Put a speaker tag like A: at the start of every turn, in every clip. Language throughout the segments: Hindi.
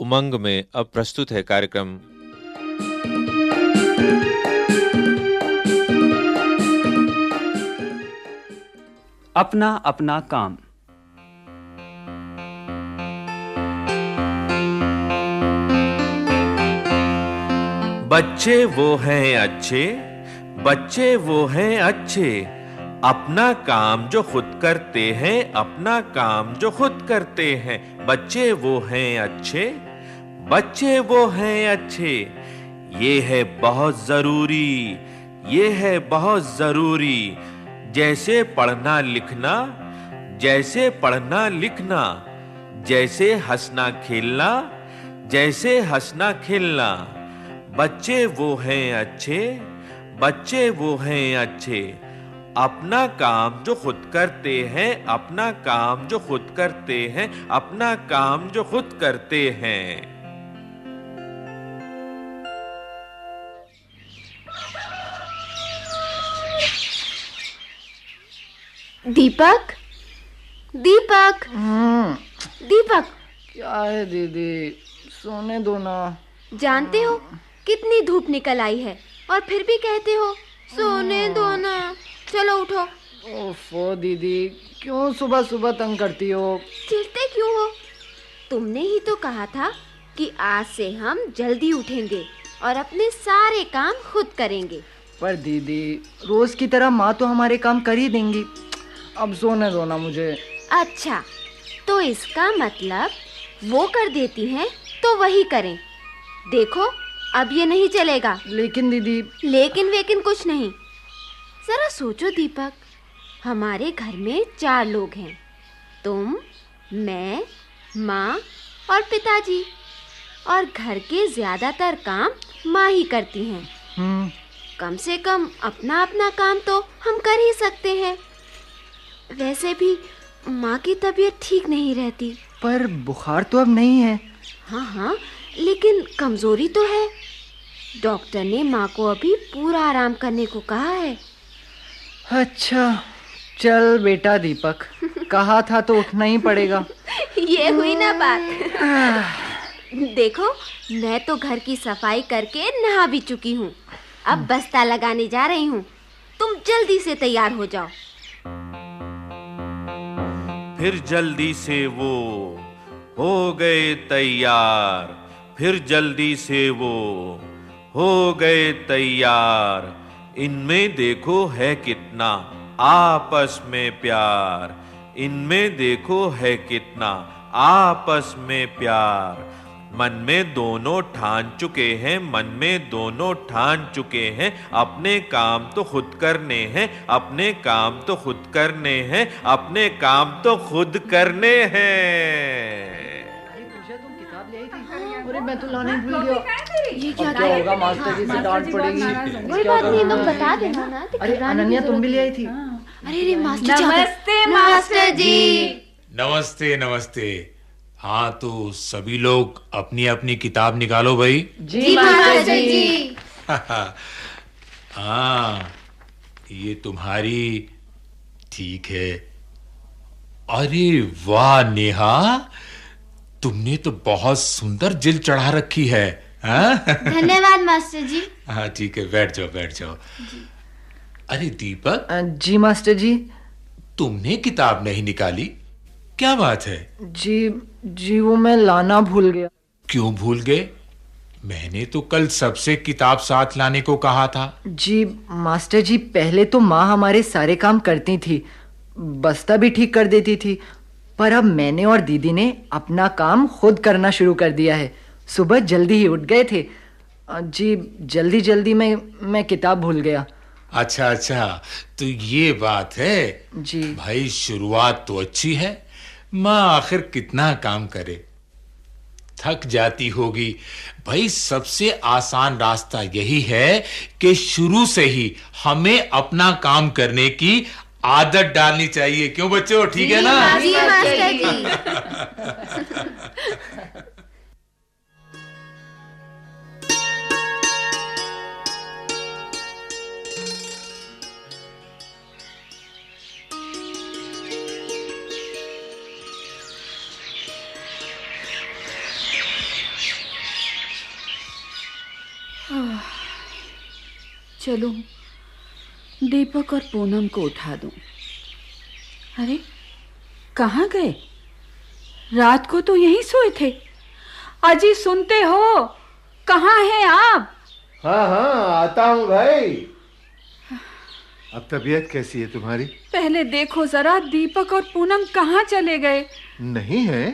A: उमंग में अब प्रस्तुत है कार्यक्रम।
B: अपना अपना काम।
A: बच्चे वो हैं अच्छे बच्चे वो हैं अच्छे। अपना काम जो खुद करते हैं अपना काम जो खुद करते हैं। बच्चे वो हैं अच्छे बच्चे वो हैं अच्छे। ये है बहुत ज़रूरी, ये है बहुत ज़रूरी। जैसे पढ़ना लिखना, जैसे पढ़ना लिखना, जैसे हंसना खेलना, जैसे हंसना खेलना। बच्चे वो हैं अच्छे, बच्चे वो हैं अच्छे। अपना काम जो खुद करते हैं, अपना काम जो खुद करते हैं, अपना काम जो खुद करते हैं।
C: दीपक? दीपक?
D: हम्म,
C: दीपक।
D: क्या है दीदी? सोने दो ना।
C: जानते हो कितनी धूप निकल आई है और फिर भी कहते हो सोने दो ना। चलो उठो।
D: ओफो दीदी क्यों सुबह सुबह तंग करती हो?
C: चिढ़ते क्यों हो? तुमने ही तो कहा था कि आज से हम जल्दी उठेंगे और अपने सारे काम खुद करेंगे।
D: पर दीदी रोज की तरह माँ तो हमारे काम कर ही देंगी। अब सोने दो ना मुझे।
C: अच्छा तो इसका मतलब वो कर देती हैं तो वही करें। देखो अब ये नहीं चलेगा।
D: लेकिन दीदी
C: लेकिन वेकिन कुछ नहीं। जरा सोचो दीपक हमारे घर में चार लोग हैं। तुम मैं माँ और पिताजी। और घर के ज़्यादातर काम माँ ही करती हैं।
D: हम्म।
C: कम से कम अपना अपना काम तो हम कर ही सकते हैं। वैसे भी माँ की तबीयत ठीक नहीं रहती।
D: पर बुखार तो अब नहीं है।
C: हाँ हाँ लेकिन कमज़ोरी तो है। डॉक्टर ने माँ को अभी पूरा आराम करने को कहा है।
D: अच्छा चल बेटा दीपक कहा था तो उठना ही पड़ेगा।
C: ये हुई ना बात। देखो मैं तो घर की सफ़ाई करके नहा भी चुकी हूँ। अब बस्ता लगाने जा रही हूँ। तुम जल्दी से तैयार हो जाओ।
A: फिर जल्दी से वो हो गए तैयार। फिर जल्दी से वो हो गए तैयार। इनमें देखो है कितना आपस में प्यार। इनमें देखो है कितना आपस में प्यार। मन में दोनों ठान चुके हैं मन में दोनों ठान चुके हैं। अपने काम तो खुद करने हैं अपने काम तो खुद करने हैं अपने काम तो खुद करने हैं।
D: अरे मैं तो लाने भूल गया।
C: ये
D: अब क्या होगा? मास्टर जी से डांट पड़ेगी।
C: कोई बात नहीं तुम बता देना ना तो
D: अरे अनन्या तुम भी ले आई थी?
C: अरे रे मास्टर जी
E: नमस्ते
C: मास्टर जी।
E: नमस्ते नमस्ते। हाँ तो सभी लोग अपनी अपनी किताब निकालो भाई।
C: जी मास्टर जी
E: हाँ ये तुम्हारी ठीक है। अरे वाह नेहा तुमने तो बहुत सुंदर जिल चढ़ा रखी है हाँ?
C: धन्यवाद मास्टर जी।
E: हाँ ठीक है बैठ जाओ बैठ जाओ। अरे दीपक।
D: जी मास्टर जी।
E: तुमने किताब नहीं निकाली? क्या बात है?
D: जी जी वो मैं लाना भूल गया।
E: क्यों भूल गए? मैंने तो कल सबसे किताब साथ लाने को कहा था।
D: जी मास्टर जी पहले तो माँ हमारे सारे काम करती थी। बस्ता भी ठीक कर देती थी। पर अब मैंने और दीदी ने अपना काम खुद करना शुरू कर दिया है। सुबह जल्दी ही उठ गए थे। जी जल्दी जल्दी में मैं किताब भूल गया।
E: अच्छा अच्छा तो ये बात है।
D: जी।
E: भाई शुरुआत तो अच्छी है। माँ आखिर कितना काम करे? थक जाती होगी। भाई सबसे आसान रास्ता यही है कि शुरू से ही हमें अपना काम करने की आदत डालनी चाहिए। क्यों बच्चों? ठीक है ना?
C: जी मास्टर जी।
F: चलो। दीपक और पूनम को उठा दूँ। अरे कहाँ गए? रात को तो यहीं सोए थे। अजी सुनते हो? कहाँ हैं आप?
G: हाँ हाँ आता हूँ भाई। अब तबीयत कैसी है तुम्हारी?
F: पहले देखो जरा दीपक और पूनम कहाँ चले गए?
G: नहीं है।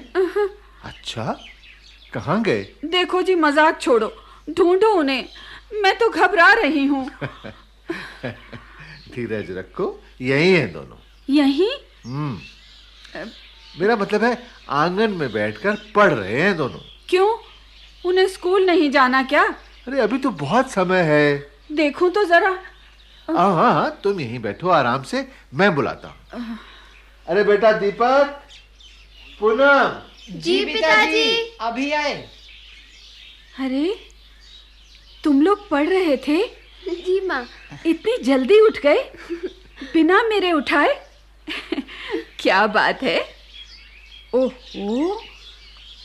G: अच्छा कहाँ गए?
F: देखो जी मज़ाक छोड़ो। ढूंढो उन्हें। मैं तो घबरा रही हूँ।
G: धीरज रखो यही है दोनों।
F: यही?
G: हम्म। मेरा मतलब है आँगन में बैठकर पढ़ रहे हैं दोनों।
F: क्यों? उन्हें स्कूल नहीं जाना क्या?
G: अरे अभी तो बहुत समय है।
F: देखूँ तो जरा।
G: हाँ हाँ हाँ तुम यहीं बैठो आराम से मैं बुलाता हूँ। अरे बेटा दीपक! पूनम!
C: जी पिताजी।
D: अभी आए।
F: अरे तुम लोग पढ़ रहे थे?
C: जी माँ।
F: इतनी जल्दी उठ गए? बिना मेरे उठाए? क्या बात है? ओहो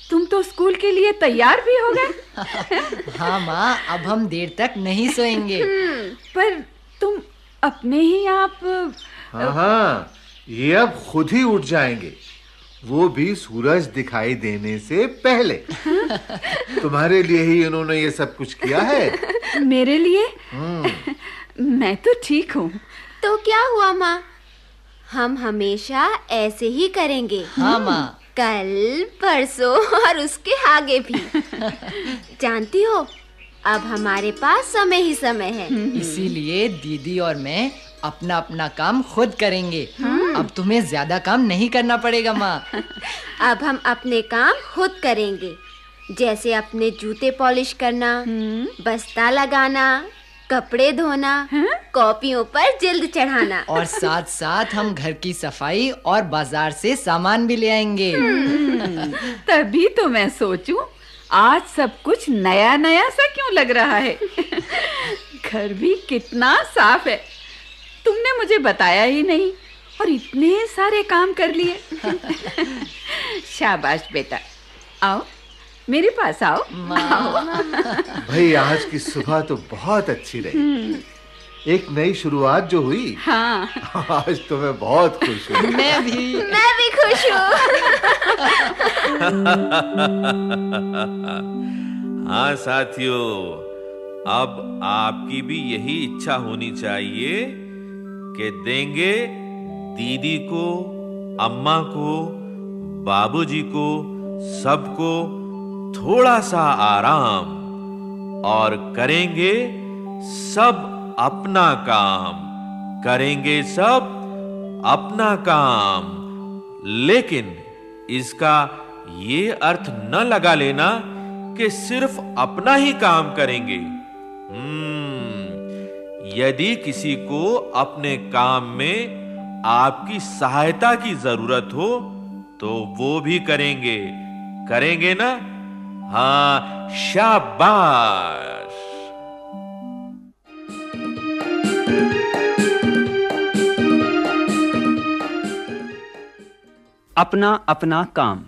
F: तुम तो स्कूल के लिए तैयार भी हो गए।
D: हाँ माँ अब हम देर तक नहीं सोएँगे।
F: पर तुम अपने ही आप
G: हाँ हाँ ये अब खुद ही उठ जाएँगे। वो भी सूरज दिखाई देने से पहले। तुम्हारे लिए ही उन्होंने ये सब कुछ किया है।
F: मेरे लिए? मैं तो ठीक हूँ।
C: तो क्या हुआ माँ? हम हमेशा ऐसे ही करेंगे।
D: हाँ माँ।
C: कल परसों और उसके आगे भी। जानती हो अब हमारे पास समय ही समय है।
D: इसीलिए दीदी और मैं अपना अपना काम खुद करेंगे। अब तुम्हें ज़्यादा काम नहीं करना पड़ेगा माँ।
C: अब हम अपने काम खुद करेंगे। जैसे अपने जूते पॉलिश करना बस्ता लगाना कपड़े धोना कॉपियों पर जिल्द चढ़ाना।
D: और साथ साथ हम घर की सफ़ाई और बाज़ार से सामान भी ले आएँगे।
F: तभी तो मैं सोचूं आज सब कुछ नया नया सा क्यों लग रहा है? घर भी कितना साफ़ है। तुमने मुझे बताया ही नहीं और इतने सारे काम कर लिए। शाबाश बेटा। आओ मेरे पास आओ।
G: भाई आज की सुबह तो बहुत अच्छी रही। एक नई शुरुआत जो हुई
F: हाँ।
G: आज तो मैं बहुत खुश हूँ।
D: मैं भी।
C: मैं भी खुश हूँ।
A: हाँ साथियों अब आपकी भी यही इच्छा होनी चाहिए कि देंगे दीदी को अम्मा को बाबूजी को सबको थोड़ा सा आराम और करेंगे सब अपना काम करेंगे सब अपना काम। लेकिन इसका ये अर्थ न लगा लेना कि सिर्फ़ अपना ही काम करेंगे। हम्म, यदि किसी को अपने काम में आपकी सहायता की ज़रूरत हो तो वो भी करेंगे। करेंगे ना? हाँ शाबाश!
B: अपना अपना काम।